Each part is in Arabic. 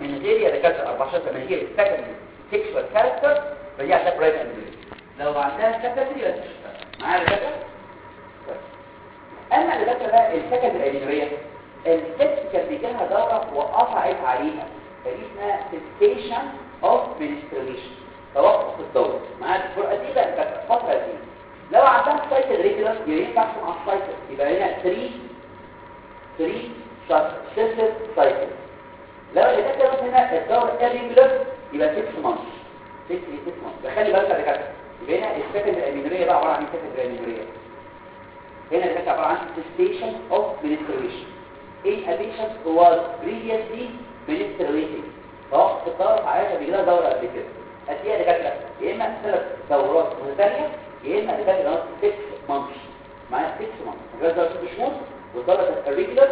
من غير يا دكاتره 14 من غير secondary sexual character فدي عندها primary amenorrhea لو عندها secondary يبقى معايا دكاتره أما الدكاتره بقى ال secondary amenorrhea الست كان بيجيلها دوره وقطعت عليها. فدي اسمها cessation of menstruation توقف الدوره معايا الفرقه دي بقى الفترة دي. لو عندها cycle regular ينفع ال cycle يبقى هنا 3 3 successive cycle لو اللي كانت هنا الدوره irregular يبقى 6 month 6 6 month خلي بالك يا يبقى هنا ال secondary amenorrhea بقى عبارة عن ال secondary amenorrhea هنا اللي عبارة عن menstruation in a patient who was previously menstruating فوقت الدوره عايزه بيجي لها دورة قبل كده. اديها دكاترة. يا إما ثلاث دورات متتاليه يا إما دكاتره 6 month معايا 6 month غير دورة 6 شهور والدورة ال irregular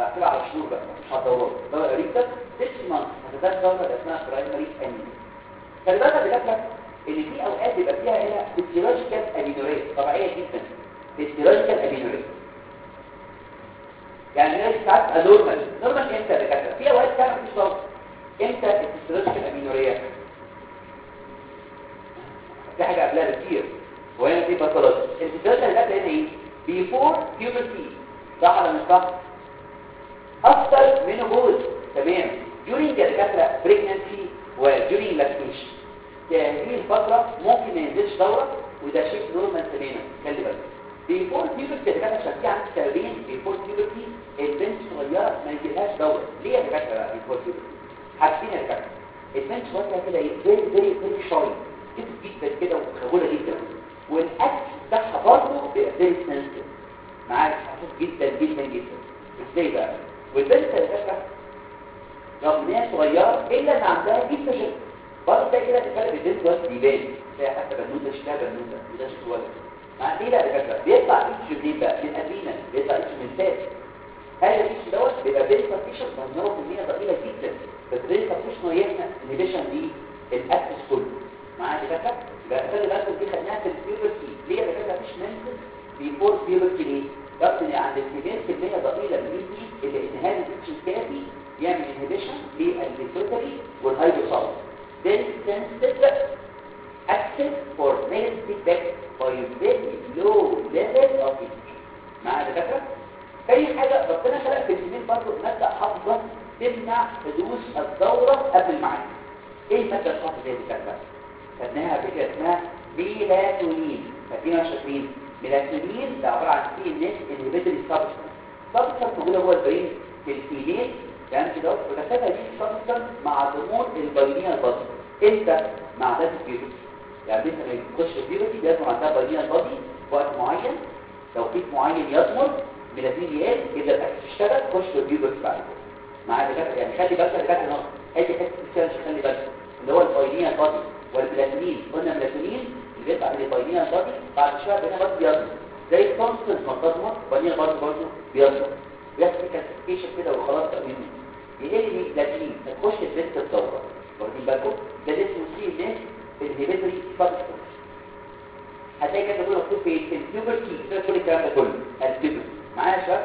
بعد كده على شهور بقى على دورات دوره regular 6 month هتبقى دوره اللي اسمها primary amenorrhea خلي بالك يا دكاتره ان في اوقات بيبقى فيها هنا physiological amenorrhea طبيعيه جدا physiological amenorrhea يعني هي ساعات abnormal normal إمتى يا دكاتره في اوقات كان مفيش ضغط إمتى ال physiological amenorrhea في حاجة قبلها بكتير وهنا في pathology ال physiological هنا إيه before puberty صح ولا مش صح after menopause تمام. During دكاتره pregnancy و during lactation هذه الفترة ممكن ما ينزلش دورة وده شيء normal تماما. خلي بالك. before puberty دكاتره عشان في عندك سببين before puberty البنت صغيرة ما يجيلهاش دورة. ليه يا دكاترة بقى before puberty حاسين يا دكاترة. البنت صغيرة كده إيه زي زي زي شاي كده جدا كده وخجوله جدا. والأكل بتاعها برضه بيبقى زي سنسيتيف معاك. حساس جدا جدا جدا. إزاي بقى؟ والبنت يا دكاتره رغم إن صغيرة الا ان عندها جسم برضه ده كده بين البنت والولد بيبان تلاقي حتى بنوتة شكلها بنوتة وده شكل ولد مع إيه بقى يا دكاتره بيطلع إيش منين بقى؟ من ادرينا بيطلع إيش من فات هذا الايش دوت؟ بيبقى بين بارتيشن منظره كميه ضئيلة جدا. بس بين بارتيشن يمنع انهبيشن للاكسس كله. معايا يا دكاتره يبقى بالكم دي خدناها في البيوبرتي ليه؟ يا دكاتره مفيش منسل بيفور بيوبرتي ليه؟ ان عند الكميه كميه ضئيله من دي اللي إنهاء الانهبيشن كافي يعمل انهبيشن للبيتوتري والهايدروسالس then sensitive access for male feedback by very low level of estrogen مع دكاتره تاني حاجة ربنا خلق في الجنين برضه مادة حافظة تمنع حدوث الدورة قبل الميعاد إيه المادة الحافظة دي؟ دكاتره خدناها قبل كده اسمها ميلاتونين. فاكرين شاطرين ميلاتونين ده عبارة عن CNS inhibitory substance substance موجوده جوه ال brain في ال female يعني كده وتكتبها دي substance مع ضمور ال pineal body إمتى مع ذات البيوتي يعني لما تخش البيوتي لازم عندها باينيه البادي في وقت معين توقيت معين يضمن ميلاتونين يبدا الأكل تشتغل تخش البيوتي بعد كده. مع دكاتره يعني خلي بالك يا دكاتره نقطه هي حتة السيرش خلي بالك اللي هو الباينيه البادي والميلاتونين. قلنا الميلاتونين من الباينيه البادي بعد شوية بينا برضه بيضمن زي الكونستنت ما بتضمن الباينيه البادي برضه بيضمن بيحصل كلاسيفيكيشن كده وخلاص تقويم يقل ميلاتونين هتخش البنت الدوره واخدين بالكم ده اسمه CNS inhibitory substance هتلاقي كده بيقول مكتوب في ال puberty كل الكلام ده كله ال puberty معايا يا شباب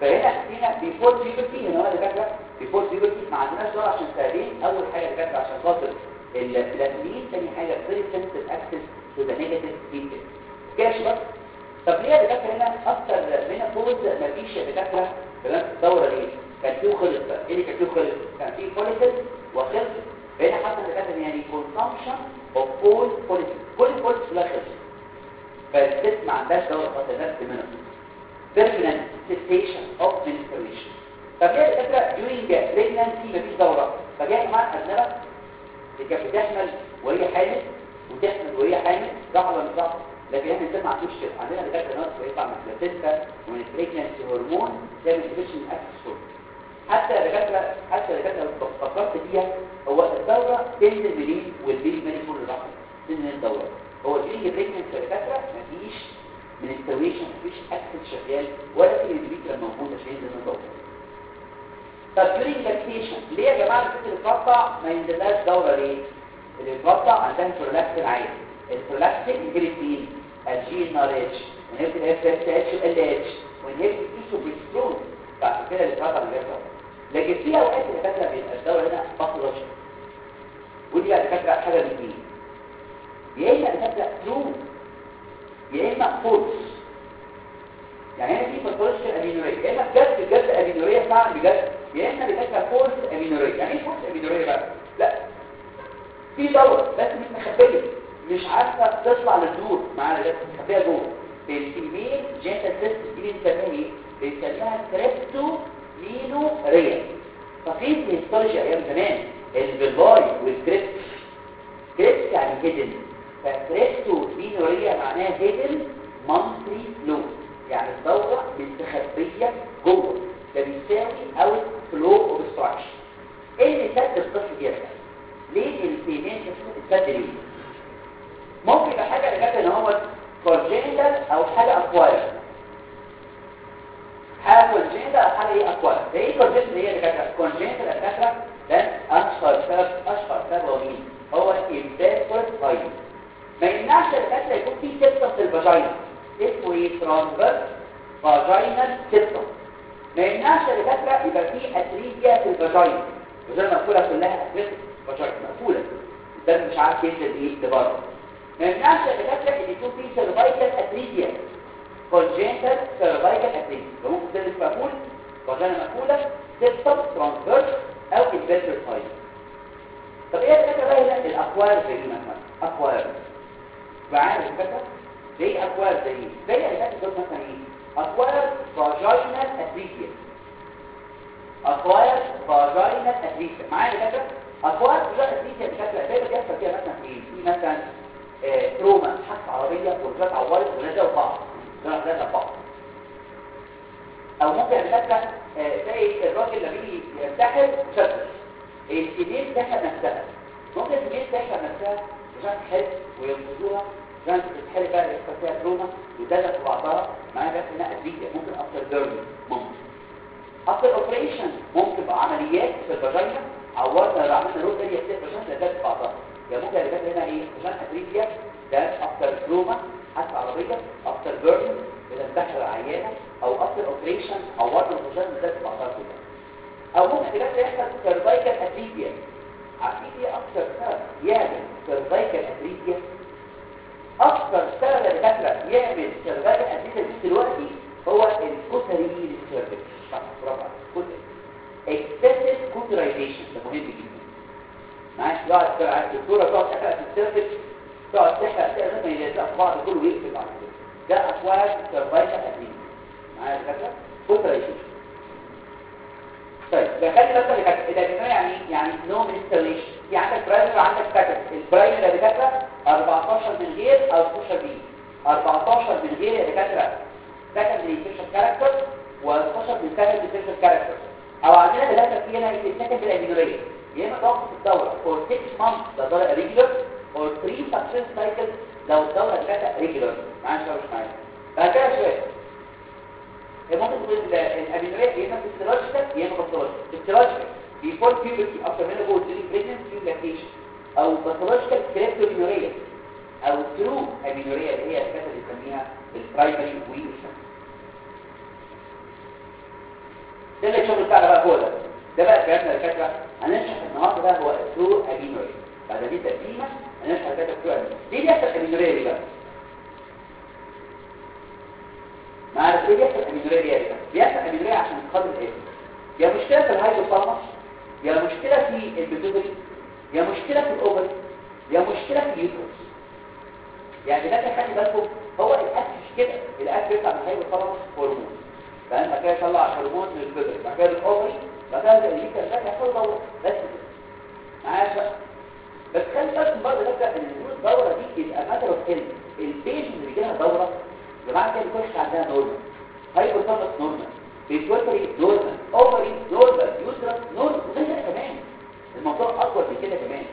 فهنا هنا before puberty هنا هو دكاتره before puberty ما عندناش دور عشان سببين اول حاجة دكاتره عشان خاطر البلاتينين ثاني حاجة sensitive axis negative feedback كده يا شباب طب ليه يا دكاتره هنا أكتر من فوز؟ مفيش دكاتره تمام؟ الدوره ليه؟ كان فيه خلط بقى. إيه اللي كان فيه خلط كان فيه فوليكل وخلط فهنا حصل دكاتره يعني consumption of all follicles كل follicles لا خلط فالست ما عندهاش دورة خاطر منها. Permanent cessation of menstruation طب ليه دكاتره during pregnancy مفيش دورة. فجاء كمان اجنبه اللي كانت بتحمل وهي حامل وتحمل وهي حامل صح ولا مش صح لكن إحنا الست ما عندوش عندنا دكاتره ناس بيطلع من البلاسينتا ومن البريجنسي هرمون تعمل انفكشن اكسس حتى دكاتره حتى دكاترة لو فكرت فيها هو الدورة تنزل منين والبيبي ماني كل لحظه تنزل الدورة. هو بيجي بريجنسي دكاترة مفيش من التويشن مفيش اكسس شغال ولا في اندبيتر موجود عشان ينزل الدورة. طب during lactation ليه يا جماعة الست اللي بتقطع ما ينزلهاش دورة ليه؟ اللي بتقطع عندها برولاكتين عالي البرولاكتين يجري فين ال GnRH و inhibit ال FSH LH و inhibit ال estrogen progesterone بعد كده اللي غير دوره لكن في أوقات اللي فاكره بيبقى الدوره هنا دي بقى دكاتره حاجة من اثنين يا إما دكاتره true يا إما false يعني هنا في pathological amenorrhea يا إما بجد بجد amenorrhea فعلا بجد. يا إما دكاتره false amenorrhea يعني إيه false amenorrhea بقى؟ لا. في دورة بس مش مخبية. مش عارفة تطلع للدور. مع مخبيه جوه. في ال female genital system دي بنسميها إيه بنسميها cryptomenorrhea. ففي ال histology أيام زمان. ال villi وال crypt crypt يعني hidden. ف cryptomenorrhea معناها hidden monthly flow. يعني الدوره مستخبية جوه. ده بيساوي أوت فلو اوبستراكشن إيه اللي سد الطفل يرجع ليه الفيميل تسد ليه؟ ممكن يبقى حاجة اللي جت إن هو كونجنتال أو حاجة اكواير حاجة كونجنتال أو حاجة إيه اكواير ده إيه كونجنتال هي اللي كانت كونجنتال الدكاتره ده أشهر سبب أشهر سبب هو مين هو الامبيرفورت فايل ما يمنعش الدكاتره يكون في سيبتم في الفاجينا اسمه إيه ترانسفيرس فاجينال سيبتم ما يمنعش الدكاتره يبقى في اتريجيا في الفاجينا وزي ما مقوله كلها اتريجيا فاجينا مقوله ده مش عارف ينزل إيه لبره ما يمنعش الدكاتره ان يكون في سيرفايكال اتريجيا كونجنتال سيرفايكال اتريجيا لو ممكن تدرس مقول فاجينا مقوله سيبتم ترانسفيرس أو امبيرفورت فايل طب إيه الفكرة بقى هنا الاقوال زي مثلا اقوال معايا الفكرة زي اقوال زي زي اللي فاتت دول مثلا إيه اقوال فاجينال اتريجيا اقوال فاجينال اتريجيا معايا الفكرة اقوال فاجينال اتريجيا بشكل ما بيحصل فيها مثلا إيه في مثلا آه تروما حادثه عربية والرجال عورت ونزلوا بعض ثلاثة بعض أو ممكن الفكرة آه زي الراجل لما يجي ينتحر شد السنين تحرق نفسها. ممكن السنين تحرق نفسها عشان تحرق وينقذوها. عشان تتحرق بقى تروما وتدلق في بعضها معايا بس انها ادريجيا ممكن افتر جيرني ممكن. افتر اوبريشن ممكن بقى عمليات في الفاجينا عورنا عملنا روت اريا ستيب عشان تدلق في بعضها ممكن اللي فات هنا إيه؟ عشان ادريجيا ده افتر تروما حادثه عربية افتر جيرني بتنتحر العيانه أو افتر اوبريشن عورنا الفاجينا تدلق في بعضها كده أو ممكن كده يحصل cervical atresia عارفين إيه أكتر سبب يعمل cervical atresia أكتر سبب الدكاتره يعمل cervical atresia دلوقتي هو ال cautery cervix صح برافو عليك excessive cauterization ده مهم جدا معاش يقعد الدكتوره تقعد تحرق تحرق ما يلزق بعض كله ويقفل بعد؟ كده ده acquired cervical atresia معايا كوترايزيشن طيب ده خلي بالك اللي كانت الادميه يعني يعني نو انستاليشن في عندك برايمر وعندك سكند البرايمر يا دكاتره 14 من غير أو 12 بي 14 من غير يا دكاتره سكند ريسيشن كاركتر و12 من سكند ريسيشن كاركتر أو عندنا دكاتره في هنا السكند الادميه يا إما ضغط الدورة فور 6 مانث ده دوره ريجولار اور 3 سكسس سايكل لو الدوره دكاتره regular معايا شوية مش معايا بعد كده شوية ممكن تقول ال amenorrhea يا اما physiological يا اما pathological physiological before puberty after menopause during pregnancy lactation أو pathological cryptomenorrhea أو true amenorrhea اللي هي الكاتب اللي بنسميها ال primary ويشن ده اللي الشغل بتاعنا بقى هو ده ده بقى كلامنا الفكرة هنشرح النهارده ده هو true amenorrhea بعد دي تقديمه الفكرة true amenorrhea ليه بيحصل amenorrhea بقى معرفة إيه بيحصل amenorrhea دي يعني بيحصل amenorrhea عشان خاطر إيه يا مشكلة في ال hypothalamus يا مشكلة في ال pituitary يا مشكلة في ال ovary يا مشكلة في ال uterus يعني ده خلي بالكم هو ال cycle مش كده ال cycle بيطلع من ال hypothalamus هرمون فانت كده يطلع هرمون من ال pituitary بعد كده ال ovary بعد كده ال uterus ده يحصل دوره بس معايا بقى بس خلي بالكم برضه ده إن الدوره دي يبقى matter of health ال patient اللي بيجي لها دورة جماعة كده بيخش عندها normal. hypothalamus normal pituitary normal ovary normal uterus normal وغير كمان. الموضوع أكبر من كده كمان.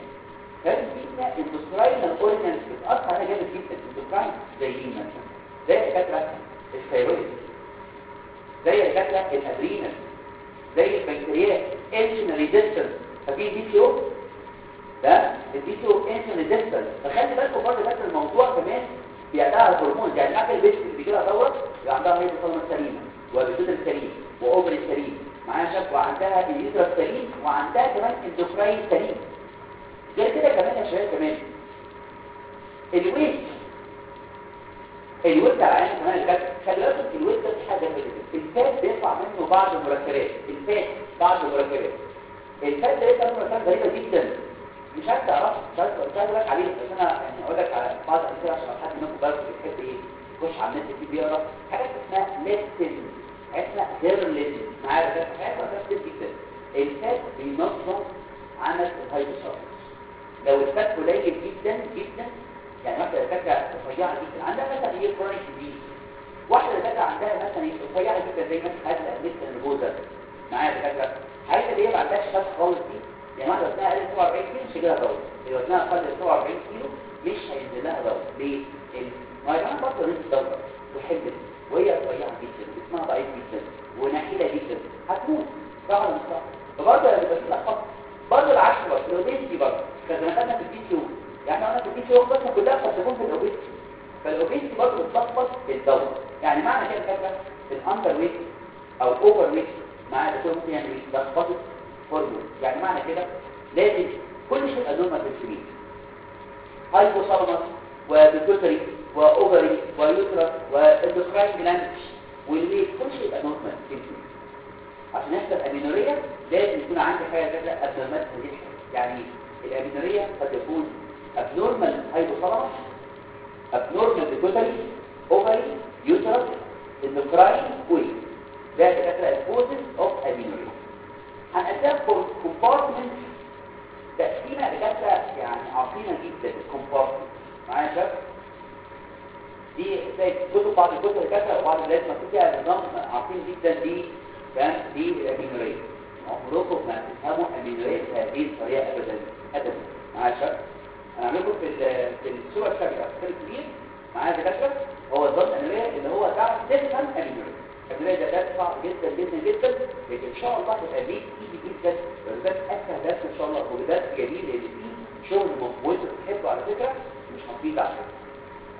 كان فينا endocrinal organs بتأثر عليها جامد جدا؟ endocrine زي مين مثلا؟ زي الدكاترة. الثيرويد زي الدكاترة. الأدرينال. زي البنكرياس انسولين ريزيستنس ففي دي سي فخلي بالكم برضه ده الموضوع كمان بيعتها الهرمون. يعني الاكل البيت اللي بيجي لها يبقى عندها هيدروسالمس سليمه والبيتوتر سليم واوفري سليم. معاها شك وعندها اليوترس سليم وعندها كمان اندوكراين سليم. غير كده كمان يا شباب كمان. الويت. الويت على عين كمان الكات خلي بالك الويت ده في حاجة كده الفات بيطلع منه بعض المركبات. الفات بعض المركبات. الفات ده يطلع منه مركبات غريبة جدا. مش عارف تعرف مش عارف مش عارف لك عليه بس أنا يعني أقول لك على بعض الامثله عشان حد منكم برضه بيحب إيه يخش على النت كتير بيقرا حاجات اسمها ليستن حاجات اسمها هيرلين معايا ده؟ حاجات اسمها كتير الفات بينظم عمل الهايبوثالاموس لو الفات قليل جدا جدا يعني مثلا الفكرة رفيعة جدا عندها مثلا إيه؟ كرونيك ديزيز واحدة الفكرة عندها مثلا إيه؟ رفيعة جدا زي مثلا حاله الادميشن البوزر معايا حاجة اللي هي ما عندهاش شخص خالص دي يعني واحدة وزنها من 47 كيلو مش هيجي لها ضغط اللي وزنها من 47 كيلو مش هينزل لها ضغط ليه؟ كمان برضه نزل ضغط وحمل وهي رفيعه جدا. جسمها ضعيف جدا. ونحيله جدا. هتموت. صح ولا مش صح؟ فبرضه لما لا برضه العكس برضه الاوبيستي برضه. كان زي ما خدنا في البي سي يعني أنا في البي سي قصه كلها تكون في الاوبيستي فالاوبيستي برضه بتلخبط الدوره يعني معنى كده فاكره الأندر ويت أو الاوفر ويت مع الدكتور ممكن يعمل هرمون يعني معنى كده لازم كل شيء يبقى نورمال في السرير. هايبوثالاموس وبيتوتري وأوفري ويوترس واندوكراين جلاند والويت كل شيء يبقى normal في السرير. عشان يحصل amenorrhea لازم يكون عندي حاجة كده abnormal يعني ال amenorrhea قد يكون abnormal hypothalamus abnormal pituitary ovary uterus endocrine weight ده كده ال causes of amenorrhea. هنقسم compartment تقسيمه بجد يعني عظيمه جدا الكومبارتمنت معايا يا شباب؟ دي زي كتب بعض الكتب الكاتبه وبعض الناس مكتوب فيها نظام عظيم جدا. دي فاهم؟ دي الامينوريه عمركم ما تفهموا امينوريه بهذه الطريقة ابدا. ابدا. معايا يا شباب؟ أنا هعمل لكم في في الصورة السابقه في الكبير معايا دكاتره هو الضغط الامينوريه اللي هو تعرف تفهم امينوريه الأدوية ده صعب جدا جدا جدا. لكن إن شاء الله بيت إيدي جدا والدرس أسهل درس إن شاء الله ودرس جميل لأن فيه شغل مفوت بتحبه على فكرة مش هنفيد فكرة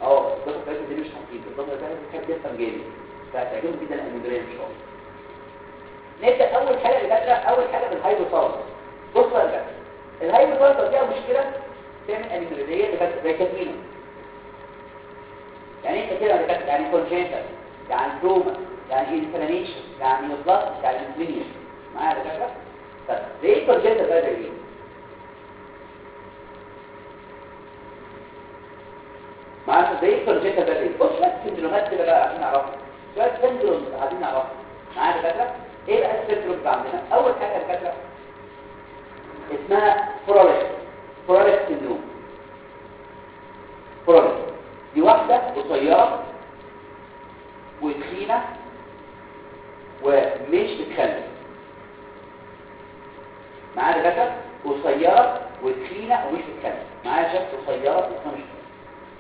آه الضغط بتاعتي دي مش هنفيد الضغط بتاعتي بتحب يفهم جامد. فهتعجبهم جدا الأمينورية إن شاء الله. نبدأ أول حاجة لفترة أول حاجة بالهايبوثالاموس بصوا يا جماعة الهايبوثالاموس فيها مشكلة تعمل أمينورية لفترة زي كاترينا يعني انت كده لفترة يعني كونجنتال يعني trauma يعني inflammation يعني plus يعني inflammation. معايا يا دكاتره طب ليه ال congenital ده إيه معايا زي ال congenital ده إيه بص شوية syndrome ات كده بقى عشان نعرفها شوية syndrome عايزين نعرفها معايا يا دكاتره إيه بقى ال syndrome اللي عندنا اول حاجة دكاتره اسمها فروليك فروليك syndrome فروليك دي واحدة قصيره وتخينه ومش بتخلف معايا دكاترة قصيره وتخينه ومش بتخلف معايا شخص قصيره ومش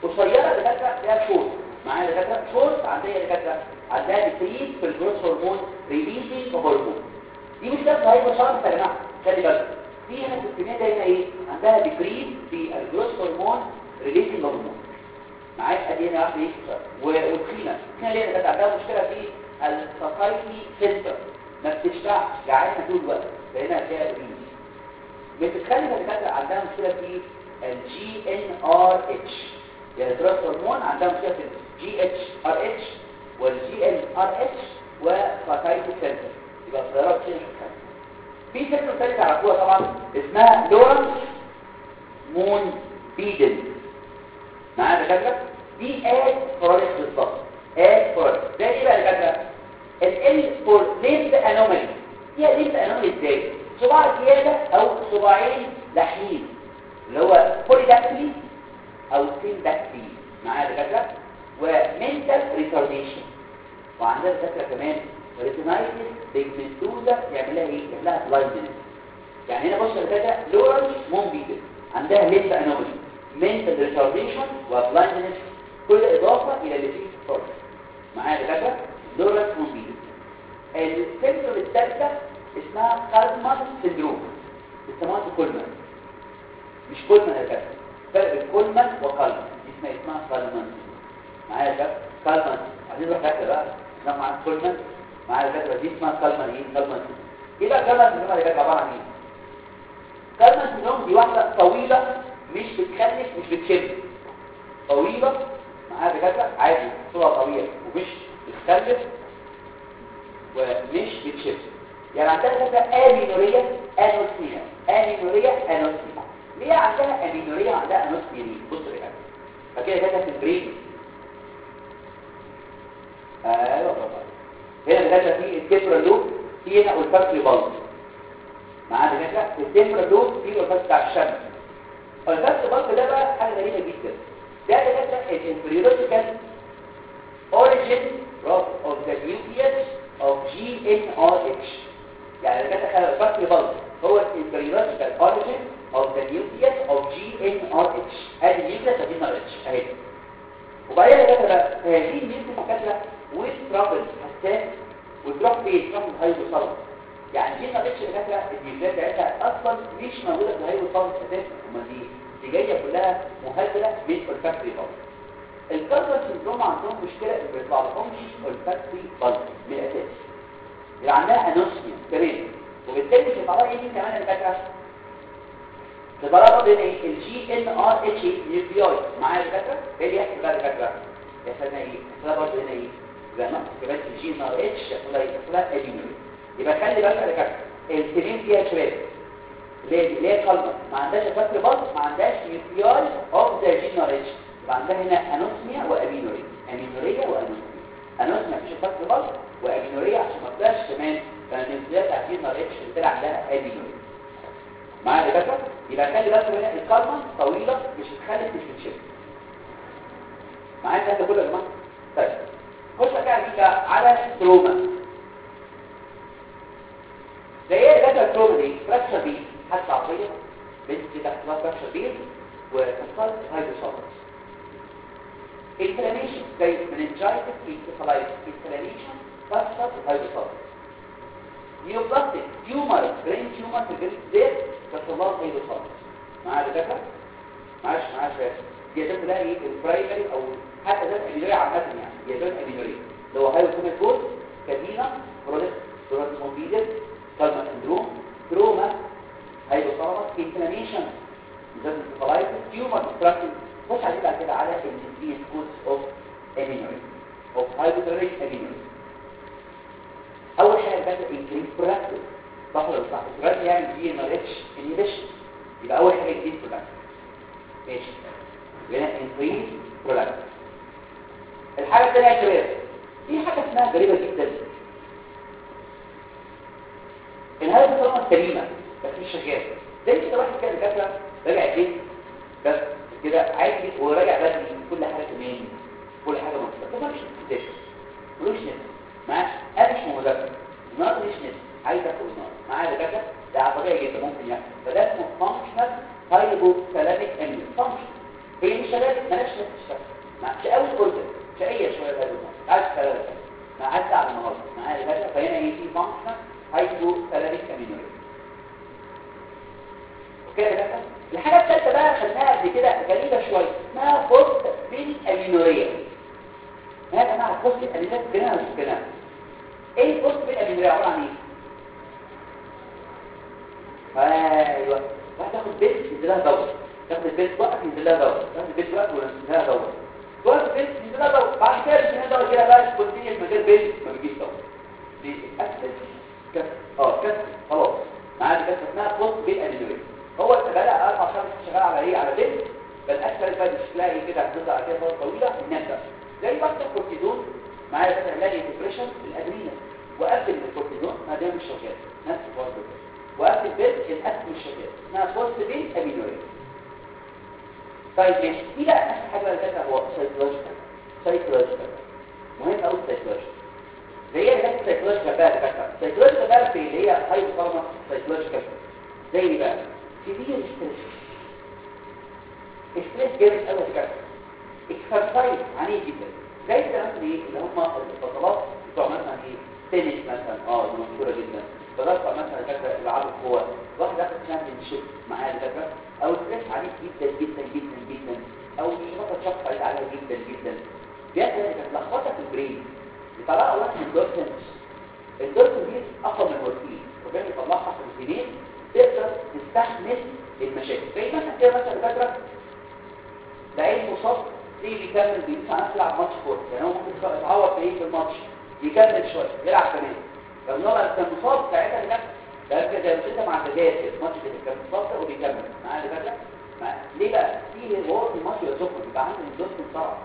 قصيره دكاترة فيها شورت. معايا دكاترة شورت عندها دكاترة عندها decrease في ال growth hormone releasing hormone دي مش بس هايبر شارت يا جماعة خلي بالك في هنا في دايما إيه؟ عندها ديكريز في الجروث هرمون ريليزنج هرمون معايا ادي هنا واحدة إيه؟ وتخينه التخينه ليه كانت عندها مشكلة في السوسايتي سنتر ما بتشبعش جعانه طول الوقت لانها فيها ريز بتتخلي الدكاتره عندها مشكلة في الجي ان ار اتش يعني الدراس هرمون عندها مشكلة في الجي اتش ار اتش والجي ان ار اتش وسوسايتي سنتر. يبقى السيارات كده في syndrome ثالث تعرفوها طبعا اسمها لورنس مون بيدل. معايا دكاتره دي اد فروليك بالظبط. اد فروليك ده إيه بقى دكاتره ال four limb anomaly هي limb anomaly إزاي؟ صباع زيادة أو صباعين لاحمين اللي هو polydactyly أو syndactyly معايا دكاترة؟ و mental retardation وعندنا دكاترة كمان retinitis pigmentosa يعمل لها إيه؟ يعمل لها blindness يعني هنا بص يا دكاترة لورنس مون بيدل عندها limb anomaly mental retardation و blindness كل إضافة إلى اللي فيه فرق معايا دكاترة؟ دورة موبيل ال syndrome الثالثة اسمها كالمان syndrome. بيسموها كولمان. مش كولمان يا دكاتره فرق بين كولمان وكالمان اسمها اسمها كالمان معايا دكاتره كالمان عايزين نروح دكاتره بقى. اسمها معايا كولمان. معايا دكاتره دي اسمها كالمان إيه كالمان إيه بقى كالمان syndrome يا دكاتره عبارة عن إيه؟ كالمان syndrome دي واحدة طويلة مش بتخلف مش بتشد. طويلة معاها دكاتره عادي. صورة طويلة. ومش بتخلف ومش بتشد. يعني عندها دكاتره amenorrhea anosmia amenorrhea anosmia ليه؟ عندها amenorrhea عندها anosmia دي بص دكاتره فكده دكاتره في ال brain أيوه برافو هنا دكاتره في ال temporal lobe في هنا olfactory bulbs معانا دكاتره ال temporal lobe في olfactory بتاع الشم. وال olfactory bulbs ده بقى حاجة غريبة جدا. ده دكاتره ال embryological origin of the nucleus of GNRH يعني دكاتره خلال الفاكتوري بالز هو الامبريولوجيكال origin of the nucleus of GNRH ادي النيوكليس of GNRH أهي. وبعدين دكاتره بقى هذه النيوكليس دكاتره والترابل حساس وتروح فين تروح الهايبوثالاموس يعني دي ما بقتش دكاتره الديزاين بتاعتها أصلا مش موجودة في الهايبوثالاموس أساسا أمال دي جاية كلها مهدره من الفاكتوري بالز الكاربون سندروم عندهم مشكلة ان بيطلع لهمش الفاكتوري بالز من الأساس. يبقى عندها أنوسميا تمام وبالتالي مش هيطلع لها إيه كمان الفاكهه لها برضه إيه الجي ان ار اتش نيوكليوي معايا الفاكهه إيه اللي يحصل بقى الفاكهه يحصل إيه يحصل برضه هنا إيه يبقى نقص كمان الجي ان ار اتش يحصل لها يحصل لها ادينوي يبقى خلي بالك يا دكاتره السنين فيها شباب اللي هي قلبة ما عندهاش فاكر بلس ما عندهاش نيوكليوي of the GNRH يبقى عندها هنا anosmia و amenorrhea amenorrhea و anosmia anosmia مفيش olfactory bulbs و amenorrhea عشان ما تطلعش كمان فال nuclei بتاع GNRH طلع عندها amenorrhea معايا يا دكاتره يبقى خلي بالك هنا الكالمان طويلة مش بتخلف مش بتشد معايا الكلام ده كله يا جماعة طيب خش بقى على ال trauma. ده إيه؟ دكاتره التروما دي فراكشر دي حتى عصيه بنت تحت فراكشر دي وكسرت هايدروسالس انفلاميشن زي مننجايتس انكفالايتس انفلاميشن كسرت هايدروسالس نيوبلاستيك تيومر برين تيومر في الجسم ده كسرات هايدروسالس معايا دكاتره معلش معلش دي ده؟ إيه؟ البرايمري أو حتى ده الامينوريا عامة يعني. دي ده الامينوريا اللي هو هايدروسالس كود كادينا برودكت برودكت موبيلس كالما سندروم تروما هايدروسالس انفلاميشن ده الانكفالايتس تيومر ستراكشن خش عليه بعد كده على الديزيز كودز أوف امينوريا أوف هايدروسالس امينوريا بقى انكريز برودكتيف صح ولا صح البرودكت يعني دي ما ريتش. انيبيشن يبقى أول حاجة انكريز برودكتيف ماشي. هنا انكريز برودكتيف الحاجة الثانية يا شباب في حاجة اسمها غريبة جدا. الهدف الطلبه سليمه بس مش شغال زي كده واحد كده دكاتره راجع البيت بس كده عادي وراجع بدري كل حاجة تمام كل حاجة مظبوطة. ما فيش معاش أنا مش مذاكره النهارده مش نفس عايز اكل النهارده معايا دكاتره ده طبيعي جدا ممكن يحصل فده اسمه فانكشنال هايبوثالاميك اميون فانكشن هي مش شغاله مالهاش نفس تشتغل مع شقاوي قلت. شقيه شوية هذا عايز تشتغل ما عايز على النهارده معايا دكاتره فهنا إيه في فانكشنال هايبوثالاميك اميون أوكي يا الحاجة الثالثه بقى خدناها قبل كده غريبة شوية. اسمها فوسط بالامينوريه يا جماعة فوسط الامينات مش جنان إيه فوسط بالامينوريه عبارة عن إيه؟ أيوه. هتاخد بيت ينزل لها دوره تاخد البيت وقت ينزل لها دوره تاخد البيت وقت وينزل لها دوره وقت البيت ينزل لها دوره بعد كده ينزل لها دوره كده بقى كونتينيوس من غير بيت ما بيجيش دوره دي اسهل كسر. آه كسر. خلاص. معاك كسر اسمها فوسط بالامينوريه هو بقى أربع شهور شغال على إيه؟ على بنت بل أكثر بقى تلاقي كده هتفضل كده فترة طويلة. ده زي ضغط الكورتيزون معايا مثلا علاج الدبريشن الادرينال وقبل الكورتيزون ما ده مش شغال. نفس الوضع ده. وقبل البيت الاكل مش شغال. اسمها بوست بين امينوريا طيب ماشي. دي بقى اخر حاجة بقى كده هو سايكولوجيكال سايكولوجيكال مهم قوي السايكولوجيكال زي إيه؟ الحاجات السايكولوجيكال بقى كده السايكولوجيكال بقى في اللي هي هاي فارما سايكولوجيكال زي إيه بقى؟ كبير ستريس ستريس جامد قوي كده اكسرسايز عنيف جدا. زي مثلا إيه؟ اللي هم البطولات بتوع مثلا إيه؟ تنس مثلا. آه دي مشهوره جدا. بدرس مثلا فاكره العاب القوه واحد اخد من الشيب معايا فاكره أو ستريس عنيف جدا جدا جدا جدا. أو شخص شخص عليها عليها جدا جدا. بيحصل لخبطه في البرين. يطلع واحد من الدورسنس الدورسنس دي أقوى من المورفين وبين يطلعها في الجنين. تقدر تستحمل المشاكل. زي مثلا كده مثلا دكاتره لعيب مصاب ليه بيكمل بيدفع نفسه يلعب ماتش كورة. يعني هو ممكن يتعوض في إيه؟ في الماتش. يكمل شوية. يلعب كمان لو هو كان مصاب ساعتها اللي ده زي كده مع الدجاج الماتش كده كان مصاب وبيكمل. معايا اللي ليه بقى؟ في وقت الماتش يسخن يبقى عنده الدوس صعب.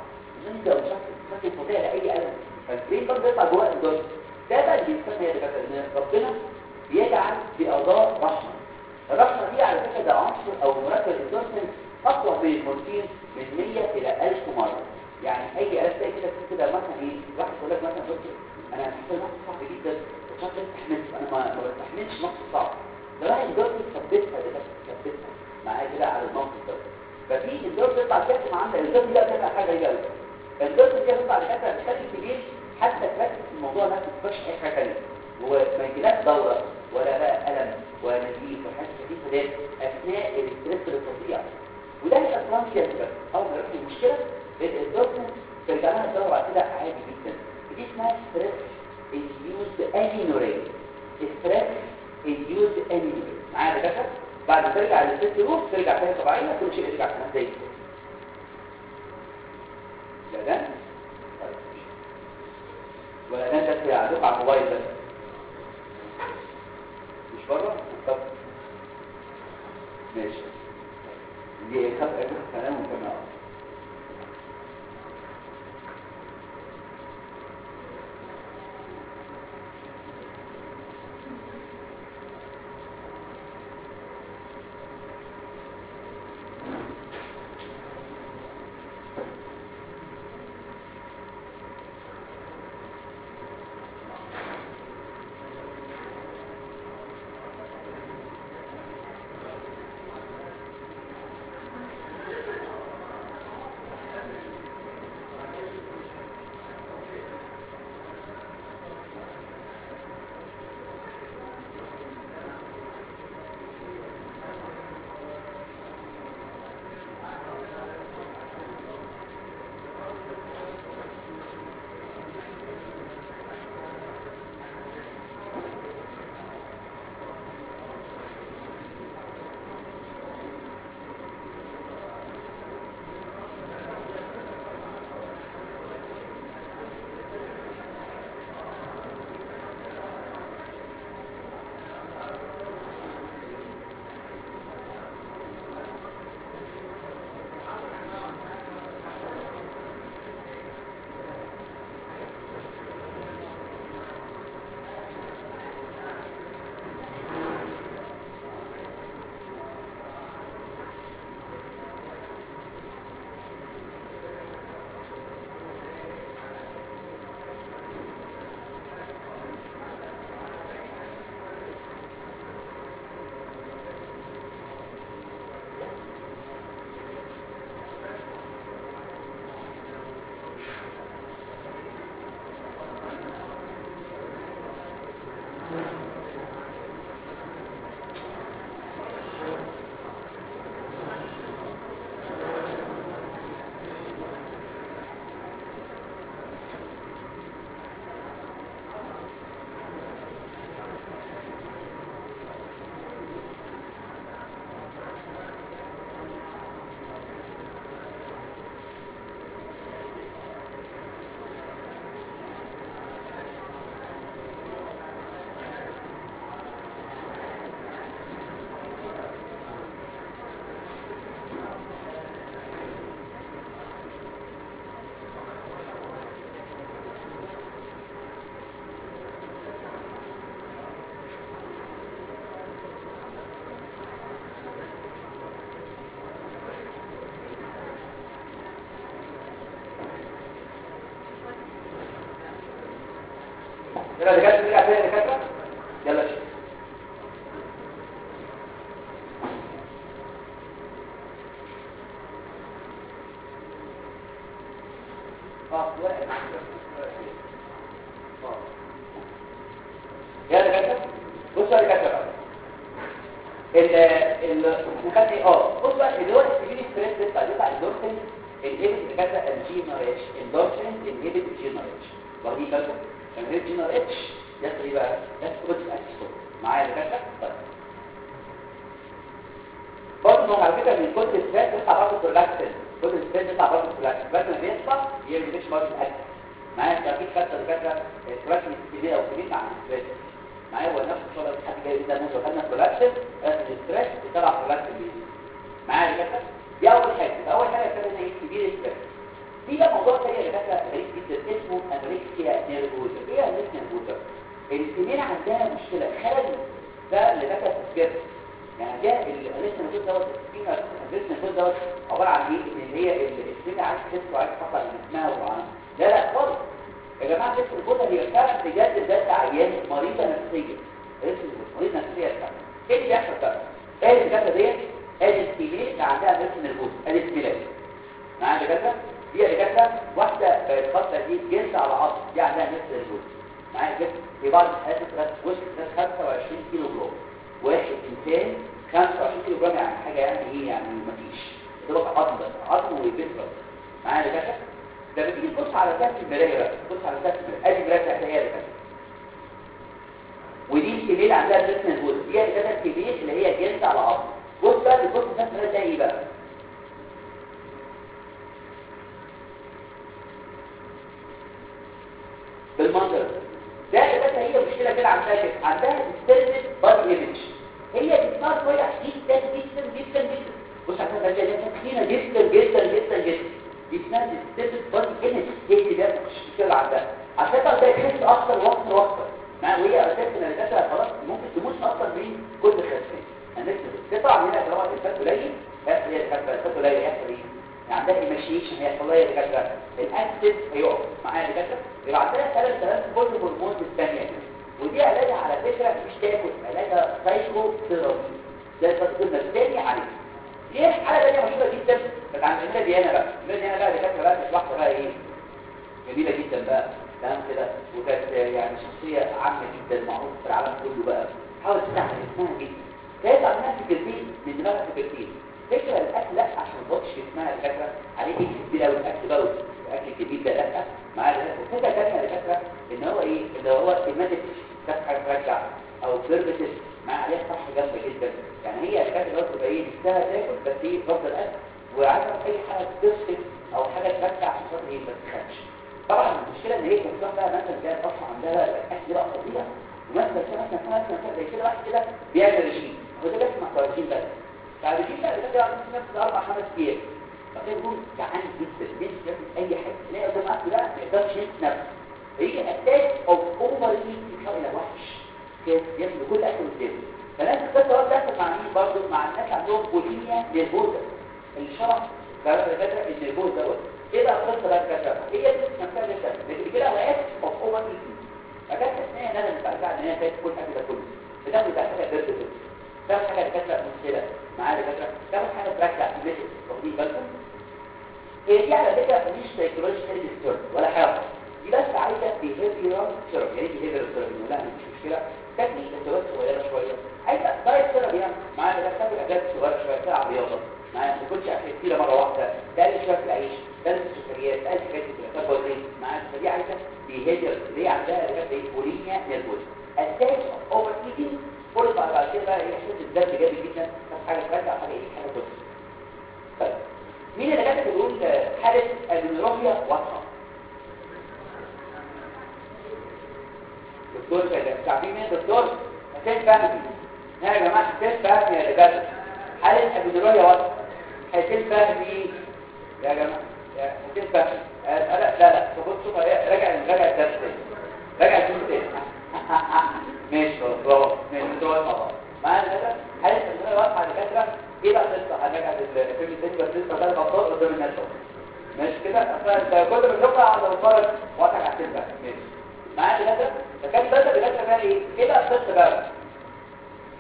انت لو شخص شخص فظيع لاي ألم. فالبرين برضه بيطلع جوه ده بقى اللي بيسمى يا دكاتره إن ربنا بيجعل في اعضاء رحمة. الرحمة دي على فكرة ده عنصر أو مركب الدوسن أقوى من المورفين من 100 إلى 1000 مرة. يعني أي تلاقي كده كده مثلا إيه؟ واحد يقول لك مثلا دكتور أنا محتاج نص صعب جدا مش عارف أنا ما بستحملش نص صعب. ده واحد دكتور ثبتها ده ثبتها معايا كده على الموقف ده. ففي الدور تطلع كاتم عندك الدور دي بتبقى حاجة جاية الدور دي تطلع لكاتره بشكل كبير حتى تركز في الموضوع ده ما تبقاش أي حاجة ثانية وما يجيلكش دورة ولا بقى ألم ولا نزيف وحاجه خفيفه ده أثناء ال stress الفظيع وده فيها كده اول ما يحصل مشكله الدكتور ترجع لها الدواء بعد كده عادي جدا. دي اسمها stress induced amenorrhea stress induced amenorrhea معايا يا دكاتره بعد ترجع للست روح ترجع تاني طبيعية كل شيء يرجع زي لا ده ولا ده عندك على الموبايل بس مش بره؟ طب. ماشي. دي اخر كلام وكمان يلا تاني دكاتره يلا شوف. يا دكاتره بصوا يا دكاتره ال ال نخلي إيه؟ آه بص بقى اللي هو السبيل ستريس بتاع بتاع الدورسين الهيبت دكاتره الجي ار اتش الدورسين الهيبت الجي ار اتش واخدين بالكم الهيبت جي ار اتش يحصل إيه بقى؟ يحصل بس اكسو معايا دكاتره طيب. هو على فكرة من كتر الستريس بيطلع برضه برولاكتين كتر الستريس بيطلع برضه برولاكتين بس لما بيطلع يعمل مش مرض الأكل. معايا انت أكيد خدت دكاتره ستريس كبير أو كبير مع الستريس معايا هو نفس الشغل حد جاي ده مش خدنا برولاكتين بس الستريس بيطلع برولاكتين بيه معايا دكاتره دي أول حاجة. أول حاجة كده إيه؟ كبير الستريس في بقى موضوع تاني يا دكاتره غريب جدا اسمه انوركسيا نيرفوزا إيه انوركسيا نيرفوزا الاثنين عندها مشكلة. خلل ده اللي دكاتره تفكير يعني ده لسه نقول دوت. فيها لسه نقول دوت. عبارة عن إيه؟ إن هي السنة عايز تحس وعايز تطلع من اسمها وعن لا لا خالص. يا جماعة لسه الجوده هي فعلا بجد ده عيان مريضة نفسية. لسه مريضة نفسية إيه اللي بيحصل بقى؟ إيه الجلسه ديت ادي السيمين اللي عندها لسه الجوده ادي السيمين معايا دي الجلسه واحدة الخطه دي جلسه على عظم دي عندها نفس الجوده معايا كده في بعض الحالات وصلت 25 كيلو جرام واحد انسان 25 كيلو جرام يعني حاجة يعني إيه؟ يعني مفيش. دوت عظم بس عظم وبيتر معايا يا باشا؟ ده بتيجي تبص على كاس المراية بقى تبص على كاس المراية. أدي مرايه يا باشا ودي الكبير عندها جسم الجوز دي اللي كانت الكبير اللي هي جلد على عظم. بص بقى بتبص كاس المرايه ده إيه بقى؟ بالمنظر. ده ده بس هي مشكلة كده عندها كده عندها disturbed body image هي جسمها كويس جدا جدا جدا جدا. بص على فكره دي تخينه جدا جدا جدا جدا. جسمها disturbed body image هي دي بقى المشكلة عندها. عشان ده يحس أكتر وأكتر وأكتر. مع وهي أساسا إن الدكاتره خلاص ممكن تموت أكتر من كل خسران الناس بتقطع هنا طالما الفات قليل بس هي الفات قليل يحصل إيه يعني عندها ايماشيشن هيحصل لها دكاتره الاكتف هيقف معايا دكاتره يبقى ثلاث ثلاث كل هرمون الثانية ودي علاجها على فكرة مش تاكل علاجها سايكو ثيرابي ده التطبيق الثاني عليه ليه حاله ثانية مشهوره جدا؟ كانت عند النادي ديانا بقى النادي ديانا بقى دكاتره بقى مش واحدة بقى إيه؟ جميلة جدا بقى تمام كده؟ وكانت يعني شخصية عامة جدا معروفة في العالم كله بقى. حاولت تستعمل اسمها جدا. كانت عندها فكرتين من دماغها فكرتين فكرة الأكل لا عشان تبقاش اسمها الفكرة. عليه إيه؟ كبير قوي الأكل بقى الاكل الجديد ده لا. معاه وفكره ثانية الفكرة إن هو إيه؟ اللي هو المادة تفتح ترجع أو سيرفيسز مع عليها صح جامده جدا. يعني هي كانت الوقت تبقى إيه؟ نفسها تاكل بس هي تفضل الأكل. وعايزة أي حاجة تفصل أو حاجة ترجع عشان خاطر إيه؟ ما تخافش طبعا المشكلة إن هي كانت بقى مثلا جاية أصلا عندها الأكل بقى فظيع ومثلا مثلا مثلا زي كده واحد كده بيعمل رجيم وده بس مع رجيم بس. بعد كده ده بيقعد نفس أربع خمس أيام. فكان يقول جعان جدا ياكل أي حاجة. تلاقي قدام اكل لا ما يقدرش يمسك نفسه. هي attack of overeat يتحول إلى وحش. كيف ياكل كل أكل قدامه. القصة ده بتحصل مع مين؟ برضه مع الناس عندهم بوليميا للبوزه اللي شرح قرار الدكاتره ان البوز دوت إيه بقى القصة بقى الدكاتره هي دي نفسها جدا لكن كده اوقات اوف اوفر ايت فكانت ندم بتاع بتاع إن هي كانت كل أكل ده كله. بتاخد بتاع حاجة تاخد حاجة دكاتره مشكلة. معايا دكاتره تاخد حاجة ترجع في واخدين بالكم؟ هي دي على فكرة مش سايكولوجيكال ديستورب ولا حاجة. دي بس عايزه بيهيفيرال ثيرابي يعني بيهيفيرال ثيرابي لا مش مشكلة. تكنيك دكتورات صغيرة شوية. عايزة diet therapy يعني؟ معايا تاكل أكلات صغيرة شوية تلعب رياضة. معايا؟ ما تاكلش أكل كتير مرة واحدة. تقلل شوية العيش. تقلل السكريات. تقلل حاجات كتير كربوهيدرات معايا؟ فدي عايزة behavioral اللي هي عندها اللي كانت bulimia nervosa attack overeating كل بعد كده بقى يحس الندم جامد جدا. حاجة ترجع حاجة إيه حاجة تبص طيب مين اللي كانت بتقول حالة الميروبيا واضحة دكتور تعبين مين؟ دكتور حسين فهمي. ها يا جماعة حسين فهمي يا دكاترة حالة الميروبيا واضحة حسين فهمي. يا جماعة حسين فهمي. لا لا لا تبصوا راجع راجع الدرس تاني. راجع الدرس تاني ماشي خلاص ماشي دكتور مع بعض معايا كده حالة الميروبيا واضحة يا دكاترة إيه بقى قصه هنرجع للفيلم الثاني بس لسه ده غطاء قدام الناس ماشي كده؟ كل ما تطلع على الفرج وقتك هتبقى ماشي. معايا كده فكان بس بجد كان إيه إيه بقى القصة بقى.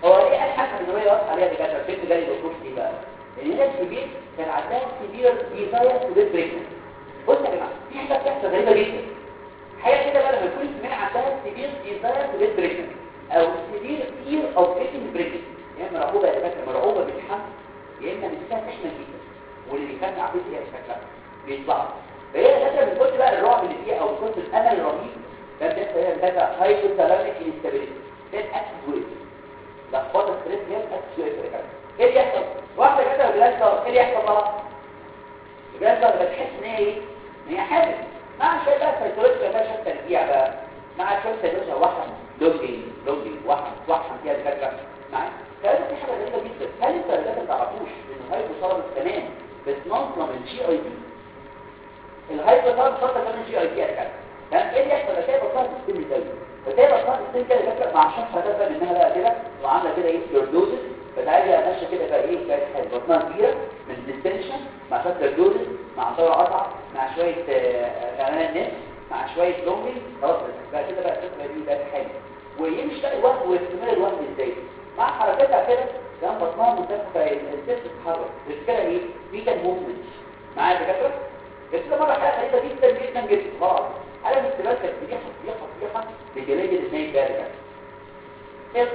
هو ليه قال حاجة ان هي واضحه عليها دكاتره البنت جاي دكتور دي بقى. ان هي الكبير كان عندها كبير ديزاير تو جيت بريكنت بص يا جماعة في حاجة بتحصل غريبة جدا. حاجة كده بقى لما يكون السمين عندها كبير ديزاير تو جيت بريكنت أو كبير فير اوف جيتنج بريكنت يا إما مرعوبه يا دكاتره مرعوبه بالحمل يا إما نفسها تحمل جدا. واللي كان عبيط هي شكلها بيطلع فهي من كتر بقى الرعب اللي فيها أو كتر الامل الرهيب ده بيحصل هي دكاتره هايبوثالاميك انستابيليتي ده اكسس ويت لخبطة ستريس هي ويت إيه اللي يحصل؟ واحدة كده اللي يحصل لها انت بتحس إن هي إيه؟ إن هي حامل مع شوية بقى سيتولوجيا بقى شوية ترجيع بقى. مع شوية سيتولوجيا وحم لوجي لوجي وحم وحم فيها دكاتره معايا فهذا في حاجة غريبة جدا. هل أنت ما تعرفوش إن الهايبوثالاموس كمان بتنظم الجي اي دي الهايبوثالاموس شرطه كمان جي اي يا دكاتره تمام إيه اللي يحصل؟ بتلاقي بطلها تستم إزاي بتلاقي بطلها تستم كده دكاتره مع الشخص هتبقى منها بقى كده وعاملة كده إيه؟ لوردوزس فتعالي ماشية كده بقى إيه؟ كانت بطنها كبيرة من الديستنشن مع شوية لوردوزس مع صورة قطع مع شوية اعلانات نت مع شوية لونجي. خلاص بقى كده بقى الفكرة دي بقت حلوة ويمشي بقى الوهم واستمرار الوهم إزاي؟ مع حركاتها كده كان بطنها منتفخه الست تتحرك. كده إيه؟ فيتال موفمنت معايا يا دكاترة؟ بس مرة حاجة غريبه جدا جدا جدا. خلاص. على الاستباك بيحصل بيحصل بيحصل بجلاد الاثنين ده كده هي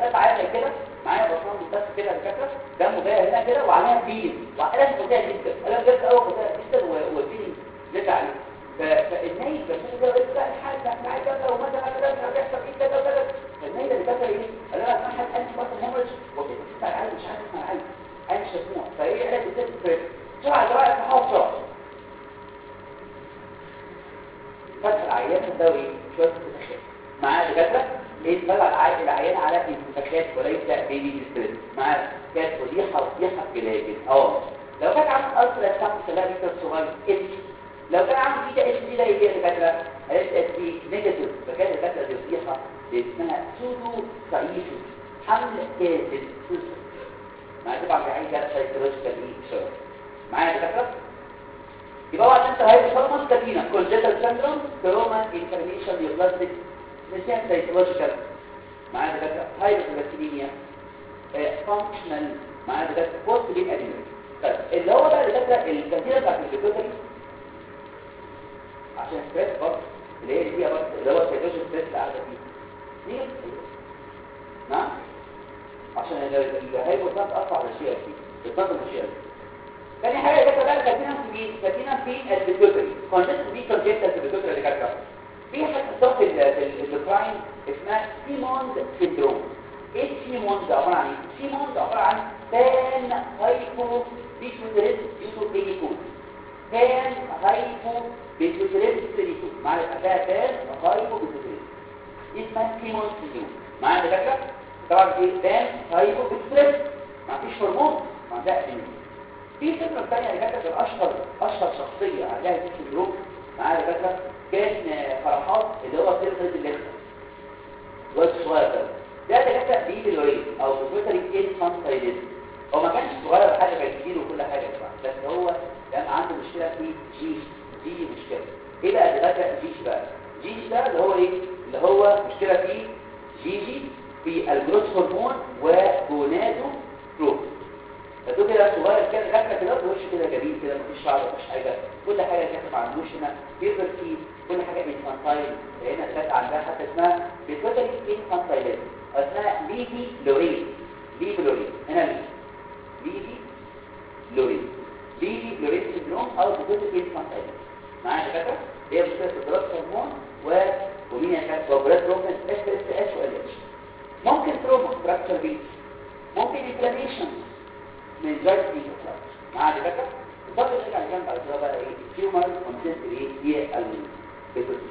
كانت عامله كده معايا بطنها منتفخه كده يا دكاتره دمه جاي هنا كده وعليها فيلينج وعليها فتاه جدا. أنا بجد أول فتاه جدا وفيلينج جدا عليه. فالنايل كده بس لا الحاله بتاعت معايا كده ومثلا كده بيحصل إيه كده كده النايل اللي كده إيه قال لها أنا حد انت مثلا هيمرج وكده مش عارف اسمع العيل عيل مش مسموع فايه علاج الست في بسرعة دواء تحاول العيان الدوري شوية انتفاخات معاه دكاتره إيه طلع العيان العيان على انتفاخات وليس بيبي ستريس معاه كانت فضيحه فضيحه جلاجل آه لو كان عنده ألسر الشخص لا بيكتر صغير اتش لو كان عنده بيتا اتش دي لا يجي دكاتره اس بي نيجاتيف. فكان الدكاتره دي فضيحه اسمها سودو سايشو حمل كاذب مع طبعا في عين كده سايكولوجيكال إيه معايا دكاتره يبقى انت هاي فورمات كابينا كونجنتال سيندروم تروما انفلاميشن نيوبلاستيك نسيان سايكولوجيكال معايا دكاتره هايبوكلاستيميا فانكشنال معايا دكاتره بوست لين انيمال طيب اللي هو بقى دكاتره الكثيره بتاعت البيتوتري عشان ستريس برضه اللي هي دي اللي هو السايكولوجيكال ستريس اللي قاعدة فيه نعم عشان الهايبوثالاموس اثر على الشيء بتنظم الشيء تاني حاجة ده بقى كاتينا في مين كاتينا في البيتوتري كونجنت دي كونجنت البيتوتري اللي كانت في حاجة صف الديكلاين اسمها سيموند سيندروم إيه سيموند عباره عن إيه سيموند عبارة عن بان هايبو بيتوتريس يوتو ايكون بان هايبو بيتوتريس يوتو مع الاداء بان هايبو بيتوتريس دي اسمها سيموند سيندروم معايا دكاتره طبعا إيه؟ بان هايبو بيتوتريس ما فيش هرمون. ما عندها في فكرة ثانية اللي كانت الأشهر أشهر شخصية عليها في الجروب معايا دكاترة كان فرحات اللي هو سيرفز الليختر الواد الصغير ده. ده دكاترة بيه بالوريد أو بتوتري كين فانسايدز هو ما كانش صغير كان كبير وكل حاجة طبعا بس هو كان عنده مشكلة في جي جي مشكلة. إيه بقى دكاترة جيش بقى؟ جيش ده اللي هو إيه؟ اللي هو مشكلة في جي جي في الجروث هرمون وجونادو جروث فدول كده صغير كده غفله كده وش كده جميل كده مفيش شعر مفيش حاجة. كل حاجة كانت ما عندوش هنا. بيبرتي كل حاجة انفانتايل هنا كانت عندها حتى اسمها بيتوتالي انفانتايل اسمها ليدي لورين. ليدي لورين. هنا ليدي لورين. ليدي لورين سيندروم أو بيتوتالي انفانتايل معايا دكاتره هي مشكلة الدراسه هرمون و ومين كانت بروجريس رومن اس اس اس اتش ممكن تروما فراكشر بيت ممكن انفلاميشن من جايز دي مع دكاتره الفضل اللي على جنب على كده بقى إيه تيومر كونسنت إيه هي البيتوتي